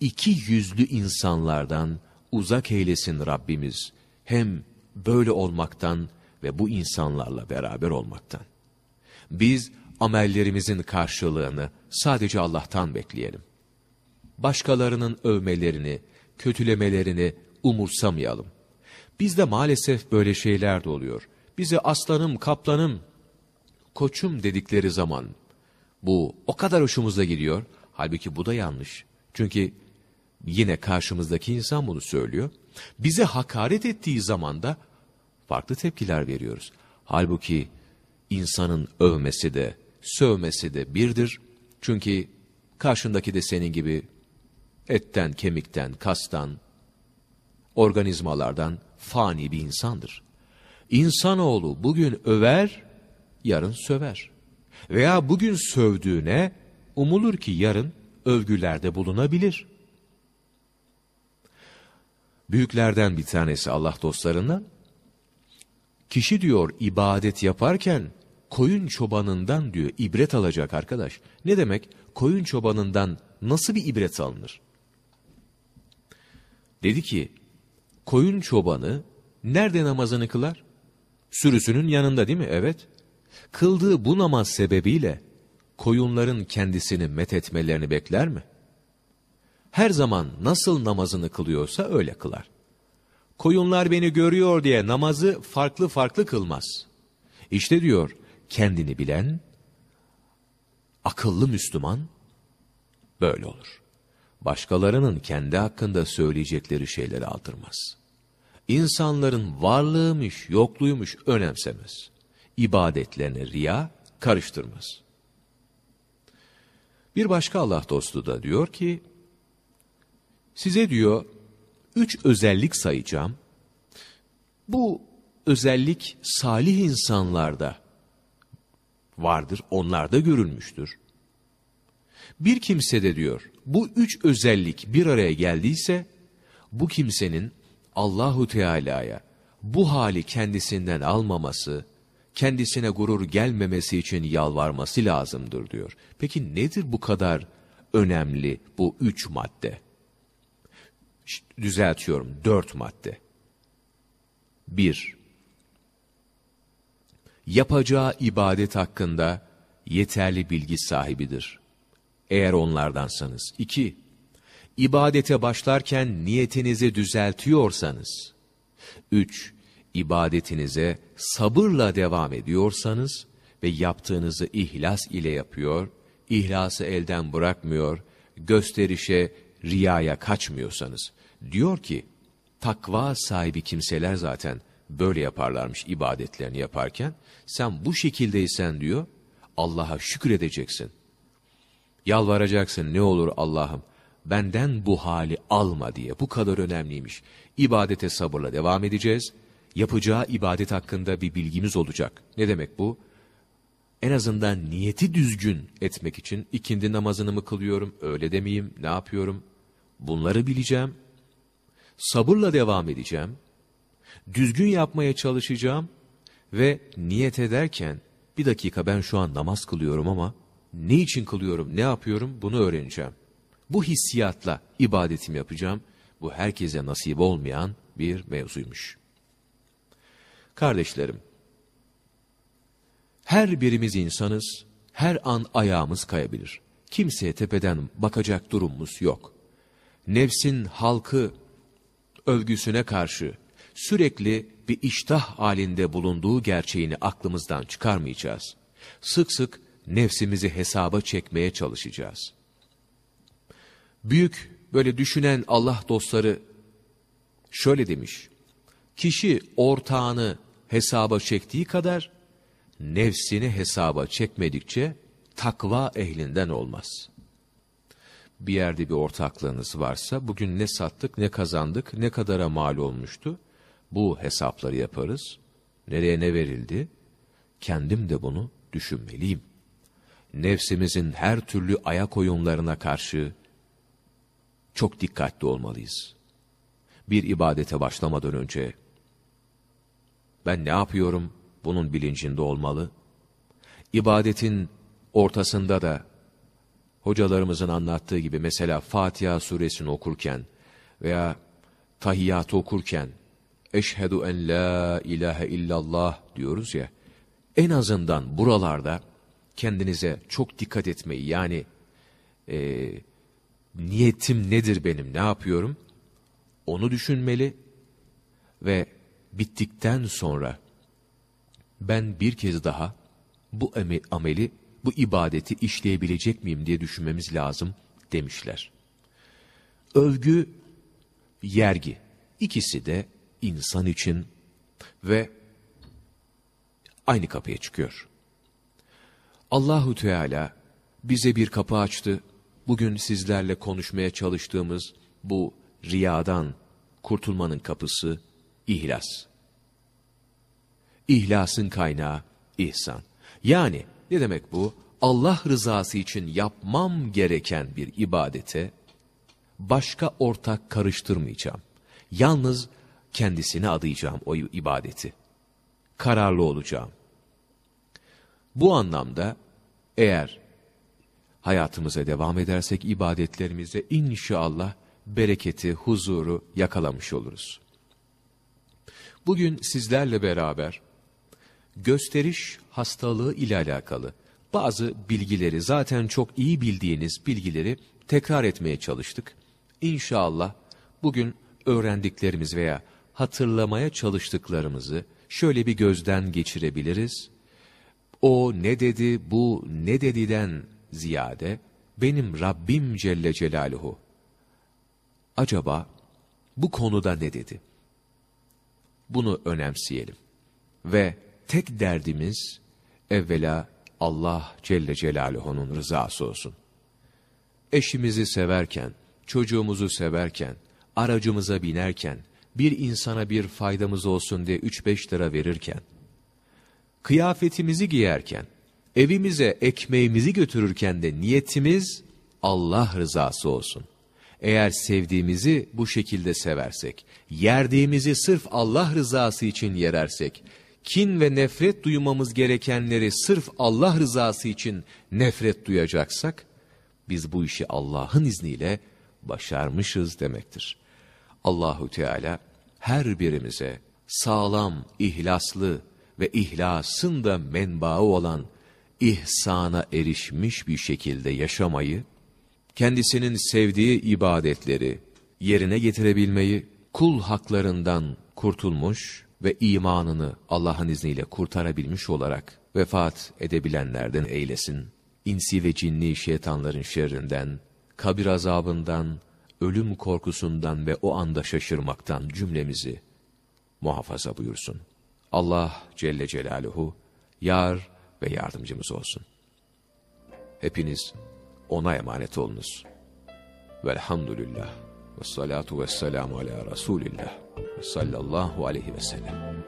İki yüzlü insanlardan uzak eylesin Rabbimiz. Hem böyle olmaktan ve bu insanlarla beraber olmaktan. Biz amellerimizin karşılığını sadece Allah'tan bekleyelim. Başkalarının övmelerini, kötülemelerini umursamayalım. Bizde maalesef böyle şeyler de oluyor. Bize aslanım, kaplanım, koçum dedikleri zaman bu o kadar hoşumuza gidiyor. Halbuki bu da yanlış. Çünkü yine karşımızdaki insan bunu söylüyor. Bize hakaret ettiği zaman da farklı tepkiler veriyoruz. Halbuki insanın övmesi de, sövmesi de birdir. Çünkü karşındaki de senin gibi etten, kemikten, kastan, organizmalardan fani bir insandır. İnsanoğlu bugün över, yarın söver. Veya bugün sövdüğüne umulur ki yarın övgülerde bulunabilir. Büyüklerden bir tanesi Allah dostlarından, kişi diyor ibadet yaparken koyun çobanından diyor ibret alacak arkadaş. Ne demek? Koyun çobanından nasıl bir ibret alınır? Dedi ki, koyun çobanı nerede namazını kılar? Sürüsünün yanında değil mi? Evet. Kıldığı bu namaz sebebiyle koyunların kendisini methetmelerini bekler mi? Her zaman nasıl namazını kılıyorsa öyle kılar. Koyunlar beni görüyor diye namazı farklı farklı kılmaz. İşte diyor, kendini bilen, akıllı Müslüman böyle olur. Başkalarının kendi hakkında söyleyecekleri şeyleri aldırmaz. İnsanların varlığıymış, yokluğuymuş önemsemez. İbadetlerine riya karıştırmaz. Bir başka Allah dostu da diyor ki, size diyor, üç özellik sayacağım. Bu özellik salih insanlarda vardır, onlarda görülmüştür. Bir kimse de diyor, bu üç özellik bir araya geldiyse, bu kimsenin Allahu Teala'ya bu hali kendisinden almaması, kendisine gurur gelmemesi için yalvarması lazımdır diyor. Peki nedir bu kadar önemli bu üç madde? Düzeltiyorum, dört madde. Bir, yapacağı ibadet hakkında yeterli bilgi sahibidir. Eğer onlardansanız. İki, ibadete başlarken niyetinizi düzeltiyorsanız. Üç, ibadetinize sabırla devam ediyorsanız ve yaptığınızı ihlas ile yapıyor, ihlası elden bırakmıyor, gösterişe, riyaya kaçmıyorsanız. Diyor ki, takva sahibi kimseler zaten böyle yaparlarmış ibadetlerini yaparken. Sen bu şekildeysen diyor, Allah'a şükredeceksin. Yalvaracaksın ne olur Allah'ım benden bu hali alma diye. Bu kadar önemliymiş. İbadete sabırla devam edeceğiz. Yapacağı ibadet hakkında bir bilgimiz olacak. Ne demek bu? En azından niyeti düzgün etmek için ikindi namazını mı kılıyorum, öyle demeyeyim, ne yapıyorum? Bunları bileceğim. Sabırla devam edeceğim. Düzgün yapmaya çalışacağım. Ve niyet ederken, bir dakika ben şu an namaz kılıyorum ama ne için kılıyorum, ne yapıyorum bunu öğreneceğim. Bu hissiyatla ibadetim yapacağım. Bu herkese nasip olmayan bir mevzuymuş. Kardeşlerim, Her birimiz insanız, her an ayağımız kayabilir. Kimseye tepeden bakacak durumumuz yok. Nefsin halkı övgüsüne karşı sürekli bir iştah halinde bulunduğu gerçeğini aklımızdan çıkarmayacağız. Sık sık nefsimizi hesaba çekmeye çalışacağız. Büyük böyle düşünen Allah dostları şöyle demiş. Kişi ortağını hesaba çektiği kadar nefsini hesaba çekmedikçe takva ehlinden olmaz. Bir yerde bir ortaklığınız varsa bugün ne sattık ne kazandık ne kadara mal olmuştu bu hesapları yaparız. Nereye ne verildi? Kendim de bunu düşünmeliyim. Nefsimizin her türlü ayak oyunlarına karşı çok dikkatli olmalıyız. Bir ibadete başlamadan önce ben ne yapıyorum bunun bilincinde olmalı. İbadetin ortasında da hocalarımızın anlattığı gibi mesela Fatiha suresini okurken veya tahiyyatı okurken eşhedü en la ilahe illallah diyoruz ya, en azından buralarda kendinize çok dikkat etmeyi yani e, niyetim nedir benim, ne yapıyorum? Onu düşünmeli ve bittikten sonra ben bir kez daha bu ameli, bu ibadeti işleyebilecek miyim diye düşünmemiz lazım demişler. Övgü, yergi ikisi de insan için ve aynı kapıya çıkıyor. Allahu Teala bize bir kapı açtı. Bugün sizlerle konuşmaya çalıştığımız bu riyadan kurtulmanın kapısı ihlas. İhlasın kaynağı ihsan. Yani ne demek bu? Allah rızası için yapmam gereken bir ibadete başka ortak karıştırmayacağım. Yalnız kendisine adayacağım o ibadeti. Kararlı olacağım. Bu anlamda eğer hayatımıza devam edersek ibadetlerimize inşallah bereketi, huzuru yakalamış oluruz. Bugün sizlerle beraber gösteriş hastalığı ile alakalı bazı bilgileri zaten çok iyi bildiğiniz bilgileri tekrar etmeye çalıştık. İnşallah bugün öğrendiklerimiz veya hatırlamaya çalıştıklarımızı şöyle bir gözden geçirebiliriz. O ne dedi, bu ne dediden ziyade benim Rabbim Celle Celaluhu acaba bu konuda ne dedi? Bunu önemseyelim. Ve tek derdimiz evvela Allah Celle Celaluhu'nun rızası olsun. Eşimizi severken, çocuğumuzu severken, aracımıza binerken, bir insana bir faydamız olsun diye 3-5 lira verirken, kıyafetimizi giyerken, evimize ekmeğimizi götürürken de niyetimiz Allah rızası olsun. Eğer sevdiğimizi bu şekilde seversek, yerdiğimizi sırf Allah rızası için yerersek, kin ve nefret duymamız gerekenleri sırf Allah rızası için nefret duyacaksak, biz bu işi Allah'ın izniyle başarmışız demektir. Allahu Teala her birimize sağlam, ihlaslı ve ihlasın da menbaı olan ihsana erişmiş bir şekilde yaşamayı, kendisinin sevdiği ibadetleri yerine getirebilmeyi, kul haklarından kurtulmuş ve imanını Allah'ın izniyle kurtarabilmiş olarak vefat edebilenlerden eylesin. İnsi ve cinni şeytanların şerrinden, kabir azabından, ölüm korkusundan ve o anda şaşırmaktan cümlemizi muhafaza buyursun. Allah Celle Celaluhu yar ve yardımcımız olsun. Hepiniz ona emanet olunuz. Velhamdülillah. Ve salatu ve selamu ala Resulillah. Ve sallallahu aleyhi ve sellem.